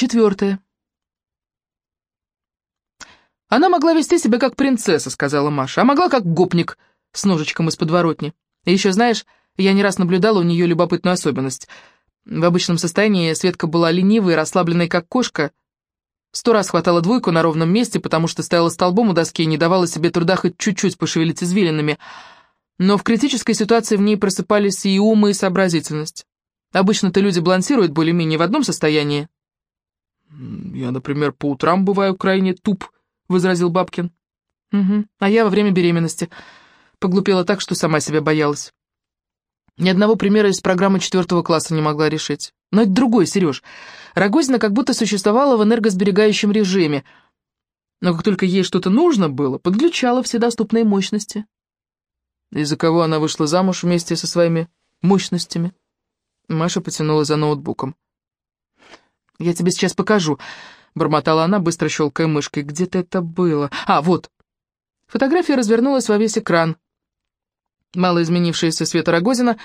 Четвертое. «Она могла вести себя как принцесса», — сказала Маша, «а могла как гопник с ножичком из подворотни. И еще, знаешь, я не раз наблюдала у нее любопытную особенность. В обычном состоянии Светка была ленивой расслабленной, как кошка. Сто раз хватала двойку на ровном месте, потому что стояла столбом у доски и не давала себе труда хоть чуть-чуть пошевелить извилинами. Но в критической ситуации в ней просыпались и ум, и сообразительность. Обычно-то люди балансируют более-менее в одном состоянии. «Я, например, по утрам бываю крайне туп», — возразил Бабкин. «Угу, а я во время беременности. Поглупела так, что сама себя боялась. Ни одного примера из программы четвертого класса не могла решить. Но это другой, Сереж. Рогозина как будто существовала в энергосберегающем режиме. Но как только ей что-то нужно было, подключала все доступные мощности. Из-за кого она вышла замуж вместе со своими мощностями? Маша потянула за ноутбуком. «Я тебе сейчас покажу», — бормотала она, быстро щелкая мышкой. «Где-то это было. А, вот». Фотография развернулась во весь экран. Мало изменившаяся Света Рогозина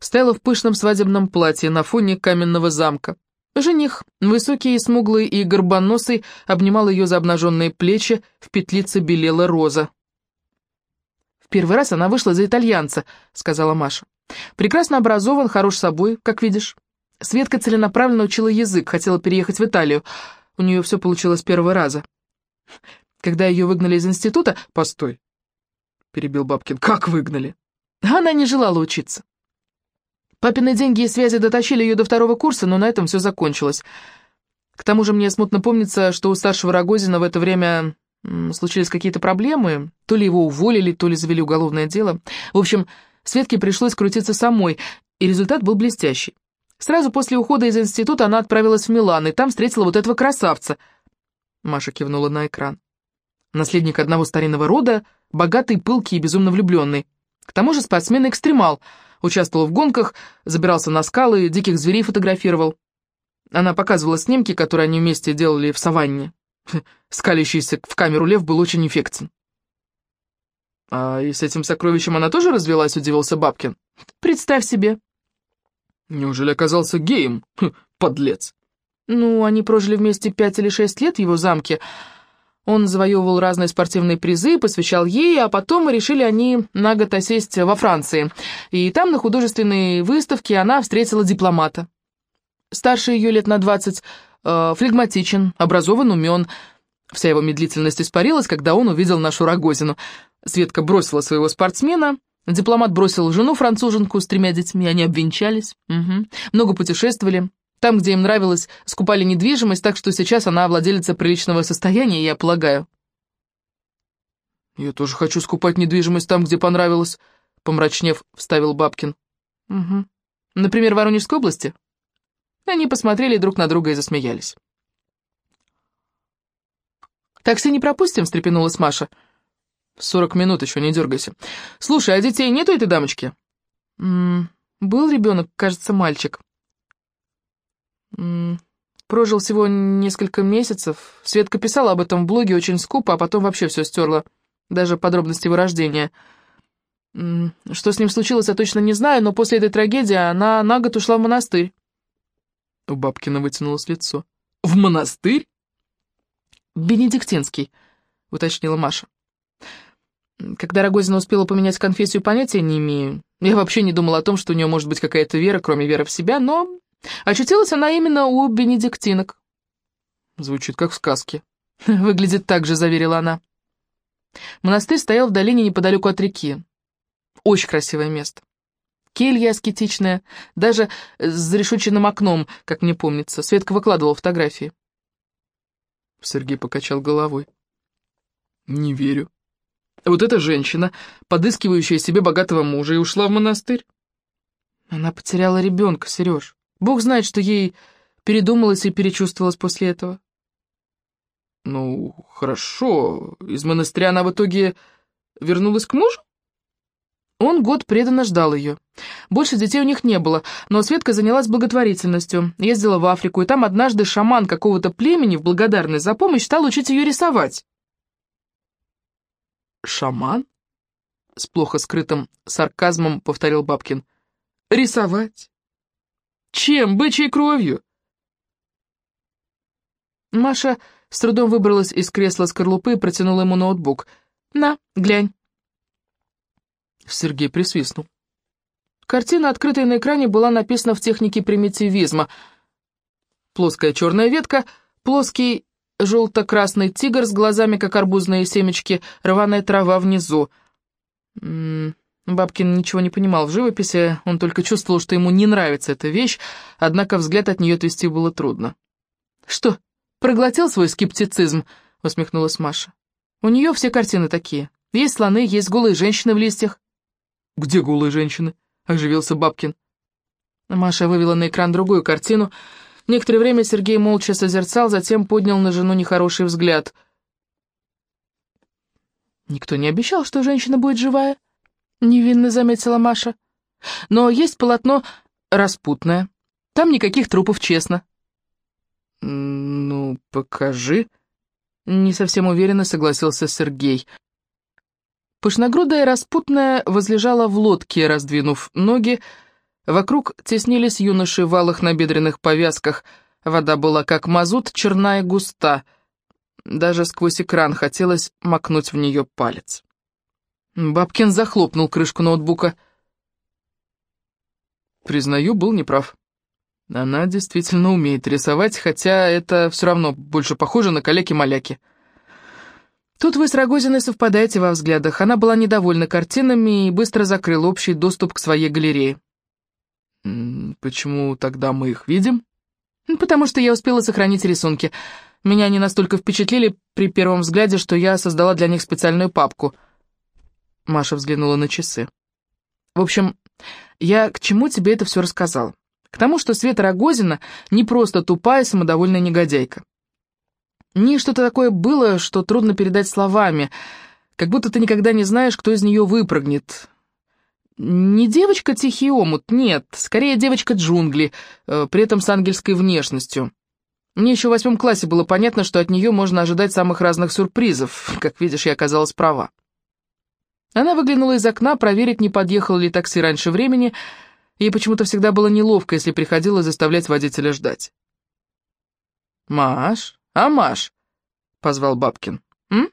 стояла в пышном свадебном платье на фоне каменного замка. Жених, высокий и смуглый и горбоносый, обнимал ее за обнаженные плечи, в петлице белела роза. «В первый раз она вышла за итальянца», — сказала Маша. «Прекрасно образован, хорош собой, как видишь. Светка целенаправленно учила язык, хотела переехать в Италию. У нее все получилось с первого раза. Когда ее выгнали из института... Постой, перебил Бабкин. Как выгнали? Она не желала учиться. Папины деньги и связи дотащили ее до второго курса, но на этом все закончилось. К тому же мне смутно помнится, что у старшего Рогозина в это время случились какие-то проблемы. То ли его уволили, то ли завели уголовное дело. В общем, Светке пришлось крутиться самой, и результат был блестящий. Сразу после ухода из института она отправилась в Милан, и там встретила вот этого красавца. Маша кивнула на экран. Наследник одного старинного рода, богатый, пылкий и безумно влюбленный. К тому же спортсмен-экстремал, участвовал в гонках, забирался на скалы, диких зверей фотографировал. Она показывала снимки, которые они вместе делали в саванне. Скалящийся в камеру лев был очень эффектен. «А и с этим сокровищем она тоже развелась?» — удивился Бабкин. «Представь себе». «Неужели оказался геем? Хм, подлец!» «Ну, они прожили вместе пять или шесть лет в его замке. Он завоевывал разные спортивные призы, посвящал ей, а потом решили они на год осесть во Франции. И там на художественной выставке она встретила дипломата. Старше ее лет на двадцать, э, флегматичен, образован, умен. Вся его медлительность испарилась, когда он увидел нашу Рогозину. Светка бросила своего спортсмена, дипломат бросил жену-француженку с тремя детьми, они обвенчались, угу. много путешествовали. Там, где им нравилось, скупали недвижимость, так что сейчас она владелица приличного состояния, я полагаю. «Я тоже хочу скупать недвижимость там, где понравилось», — помрачнев, вставил Бабкин. «Угу. Например, в Воронежской области?» Они посмотрели друг на друга и засмеялись. «Такси не пропустим?» — встрепенулась Маша. «Сорок минут еще, не дергайся. Слушай, а детей нету этой дамочки?» М -м, «Был ребенок, кажется, мальчик». М «Прожил всего несколько месяцев. Светка писала об этом в блоге очень скупо, а потом вообще все стерла. Даже подробности его рождения. Что с ним случилось, я точно не знаю, но после этой трагедии она на год ушла в монастырь». У Бабкина вытянулось лицо. «В монастырь?» «Бенедиктинский», — уточнила Маша. Когда Рогозина успела поменять конфессию, понятия не имею. Я вообще не думала о том, что у нее может быть какая-то вера, кроме веры в себя, но очутилась она именно у бенедиктинок. Звучит как в сказке. Выглядит так же, заверила она. Монастырь стоял в долине неподалеку от реки. Очень красивое место. Келья аскетичная, даже с зарешоченным окном, как мне помнится. Светка выкладывала фотографии. Сергей покачал головой. «Не верю. Вот эта женщина, подыскивающая себе богатого мужа, и ушла в монастырь?» «Она потеряла ребенка, Сереж. Бог знает, что ей передумалось и перечувствовалось после этого». «Ну, хорошо. Из монастыря она в итоге вернулась к мужу?» Он год преданно ждал ее. Больше детей у них не было, но Светка занялась благотворительностью, ездила в Африку, и там однажды шаман какого-то племени в благодарность за помощь стал учить ее рисовать. «Шаман?» — с плохо скрытым сарказмом повторил Бабкин. «Рисовать? Чем? Бычьей кровью?» Маша с трудом выбралась из кресла скорлупы и протянула ему ноутбук. «На, глянь». Сергей присвистнул. Картина, открытая на экране, была написана в технике примитивизма. Плоская черная ветка, плоский желто-красный тигр с глазами, как арбузные семечки, рваная трава внизу. М -м, Бабкин ничего не понимал в живописи, он только чувствовал, что ему не нравится эта вещь, однако взгляд от нее отвести было трудно. «Что, проглотил свой скептицизм?» — усмехнулась Маша. «У нее все картины такие. Есть слоны, есть голые женщины в листьях». «Где голые женщины?» оживился Бабкин. Маша вывела на экран другую картину. Некоторое время Сергей молча созерцал, затем поднял на жену нехороший взгляд. «Никто не обещал, что женщина будет живая», — невинно заметила Маша. «Но есть полотно распутное. Там никаких трупов, честно». «Ну, покажи», — не совсем уверенно согласился Сергей. Пышногрудая распутная возлежала в лодке, раздвинув ноги. Вокруг теснились юноши в алых набедренных повязках. Вода была как мазут, черная и густа. Даже сквозь экран хотелось макнуть в нее палец. Бабкин захлопнул крышку ноутбука. Признаю, был неправ. Она действительно умеет рисовать, хотя это все равно больше похоже на калеки-маляки. Тут вы с Рогозиной совпадаете во взглядах. Она была недовольна картинами и быстро закрыла общий доступ к своей галерее. «Почему тогда мы их видим?» «Потому что я успела сохранить рисунки. Меня они настолько впечатлили при первом взгляде, что я создала для них специальную папку». Маша взглянула на часы. «В общем, я к чему тебе это все рассказал? К тому, что Света Рогозина не просто тупая самодовольная негодяйка. В ней что-то такое было, что трудно передать словами, как будто ты никогда не знаешь, кто из нее выпрыгнет. Не девочка тихий омут, нет, скорее девочка джунгли, э, при этом с ангельской внешностью. Мне еще в восьмом классе было понятно, что от нее можно ожидать самых разных сюрпризов. Как видишь, я оказалась права. Она выглянула из окна, проверить, не подъехал ли такси раньше времени. Ей почему-то всегда было неловко, если приходилось заставлять водителя ждать. «Маш, «А, Маш?» — позвал Бабкин. «М?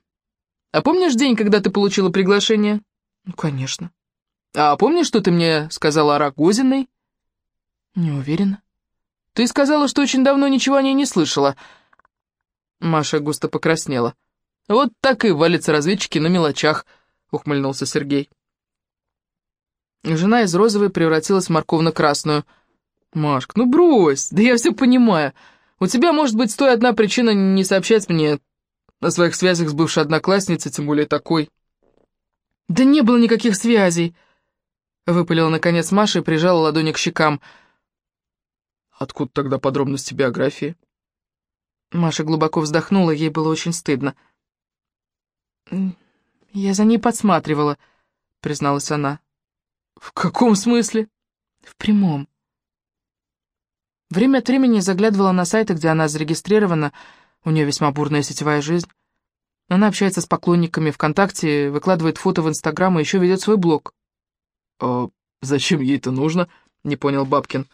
А помнишь день, когда ты получила приглашение?» «Ну, конечно». «А помнишь, что ты мне сказала о Рогозиной?» «Не уверена». «Ты сказала, что очень давно ничего о ней не слышала». Маша густо покраснела. «Вот так и валятся разведчики на мелочах», — ухмыльнулся Сергей. Жена из розовой превратилась в морковно-красную. «Машка, ну брось, да я все понимаю. У тебя может быть сто одна причина не сообщать мне о своих связях с бывшей одноклассницей, тем более такой». «Да не было никаких связей», — выпалила наконец Маша и прижала ладони к щекам. «Откуда тогда подробности биографии?» Маша глубоко вздохнула, ей было очень стыдно. «Я за ней подсматривала», — призналась она. «В каком смысле?» «В прямом. Время от времени заглядывала на сайты, где она зарегистрирована, у нее весьма бурная сетевая жизнь. Она общается с поклонниками ВКонтакте, выкладывает фото в Инстаграм и еще ведет свой блог. «А зачем ей это нужно?» — не понял Бабкин.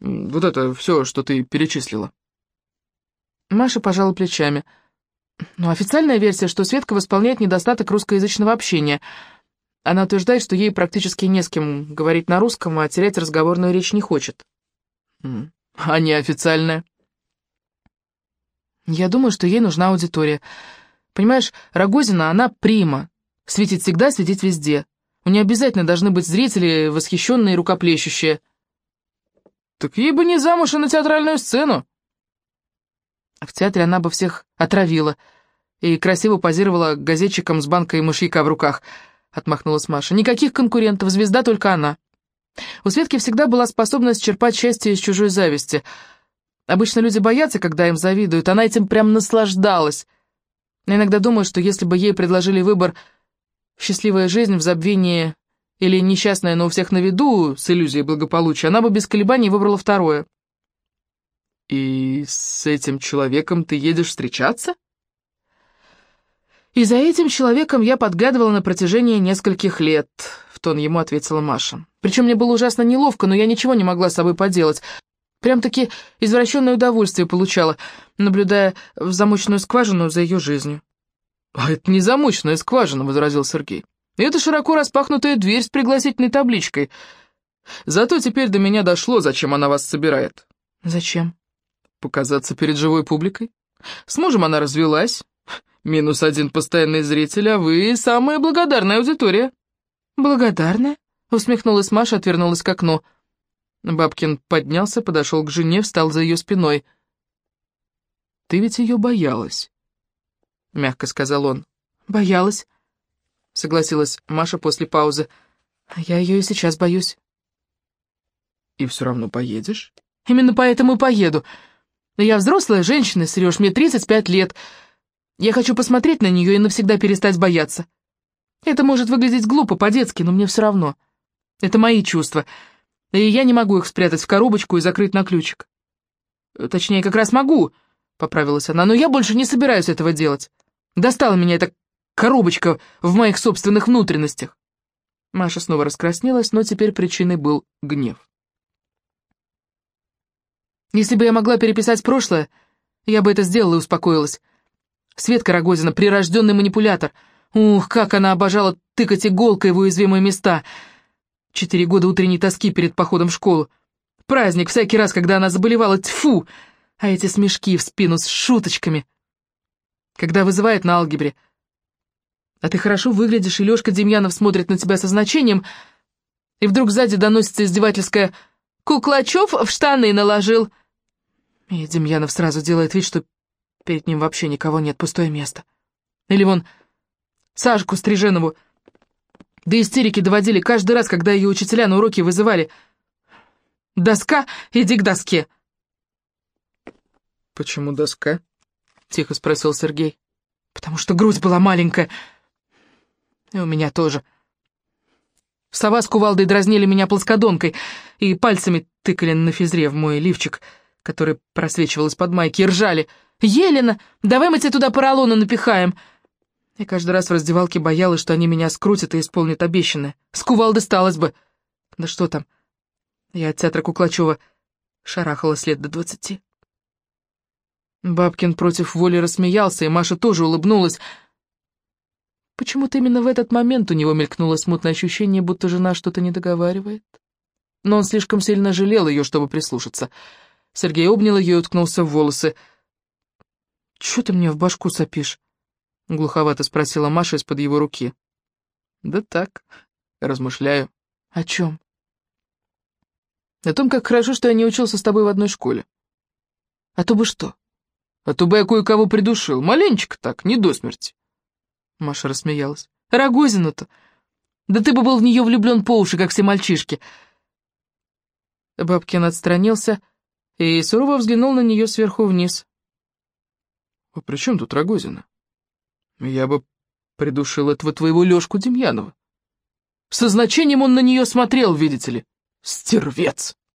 «Вот это все, что ты перечислила». Маша пожала плечами. Но официальная версия, что Светка восполняет недостаток русскоязычного общения. Она утверждает, что ей практически не с кем говорить на русском, а терять разговорную речь не хочет. А неофициальная? Я думаю, что ей нужна аудитория. Понимаешь, Рогозина, она прима. Светит всегда, светить везде. У нее обязательно должны быть зрители, восхищенные и рукоплещущие. Так ей бы не замуж, а на театральную сцену. В театре она бы всех отравила и красиво позировала газетчикам с банкой мышьяка в руках, отмахнулась Маша. Никаких конкурентов, звезда только она. У Светки всегда была способность черпать счастье из чужой зависти. Обычно люди боятся, когда им завидуют, она этим прям наслаждалась. Иногда думаю, что если бы ей предложили выбор «счастливая жизнь в забвении» или «несчастная, но у всех на виду» с иллюзией благополучия, она бы без колебаний выбрала второе. «И с этим человеком ты едешь встречаться?» «И за этим человеком я подглядывала на протяжении нескольких лет», — в тон ему ответила Маша. «Причем мне было ужасно неловко, но я ничего не могла с собой поделать. Прям-таки извращенное удовольствие получала, наблюдая в замочную скважину за ее жизнью. «А это не замочная скважина», — возразил Сергей. «Это широко распахнутая дверь с пригласительной табличкой. Зато теперь до меня дошло, зачем она вас собирает». «Зачем?» «Показаться перед живой публикой. С мужем она развелась. Минус один постоянный зритель, а вы самая благодарная аудитория». «Благодарная?» — усмехнулась Маша, отвернулась к окну. Бабкин поднялся, подошел к жене, встал за ее спиной. «Ты ведь ее боялась», — мягко сказал он. «Боялась», — согласилась Маша после паузы. «Я ее и сейчас боюсь». «И все равно поедешь?» «Именно поэтому и поеду. Я взрослая женщина, Сереж, мне 35 лет. Я хочу посмотреть на нее и навсегда перестать бояться. Это может выглядеть глупо, по-детски, но мне все равно. Это мои чувства, и я не могу их спрятать в коробочку и закрыть на ключик. Точнее, как раз могу, — поправилась она, — но я больше не собираюсь этого делать. Достала меня эта коробочка в моих собственных внутренностях. Маша снова раскраснелась, но теперь причиной был гнев. Если бы я могла переписать прошлое, я бы это сделала и успокоилась. Светка Рогозина — прирожденный манипулятор — Ух, как она обожала тыкать иголкой в уязвимые места. Четыре года утренней тоски перед походом в школу. Праздник всякий раз, когда она заболевала, тьфу! А эти смешки в спину с шуточками. Когда вызывает на алгебре. А ты хорошо выглядишь, и Лёшка Демьянов смотрит на тебя со значением, и вдруг сзади доносится издевательское «Куклачев в штаны наложил». И Демьянов сразу делает вид, что перед ним вообще никого нет, пустое место. Или вон Сашку Стриженову. До истерики доводили каждый раз, когда ее учителя на уроки вызывали. «Доска, иди к доске!» «Почему доска?» — тихо спросил Сергей. «Потому что грудь была маленькая. И у меня тоже. Сова с кувалдой дразнили меня плоскодонкой и пальцами тыкали на физре в мой лифчик, который просвечивал из-под майки, и ржали. «Елена, давай мы тебе туда поролона напихаем!» Я каждый раз в раздевалке боялась, что они меня скрутят и исполнят обещанное. С кувалды сталось бы. Да что там. Я от театра Куклачева шарахала след до двадцати. Бабкин против воли рассмеялся, и Маша тоже улыбнулась. Почему-то именно в этот момент у него мелькнуло смутное ощущение, будто жена что-то не договаривает. Но он слишком сильно жалел ее, чтобы прислушаться. Сергей обнял ее и уткнулся в волосы. «Чё ты мне в башку сопишь?» — глуховато спросила Маша из-под его руки. «Да так, размышляю». «О чем?» «О том, как хорошо, что я не учился с тобой в одной школе». «А то бы что?» «А то бы я кое-кого придушил. Маленечко так, не до смерти». Маша рассмеялась. «Рогозину-то! Да ты бы был в нее влюблен по уши, как все мальчишки!» Бабкин отстранился и сурово взглянул на нее сверху вниз. «А при чем тут Рогозина?» Я бы придушил этого твоего Лёшку Демьянова. Со значением он на нее смотрел, видите ли. Стервец!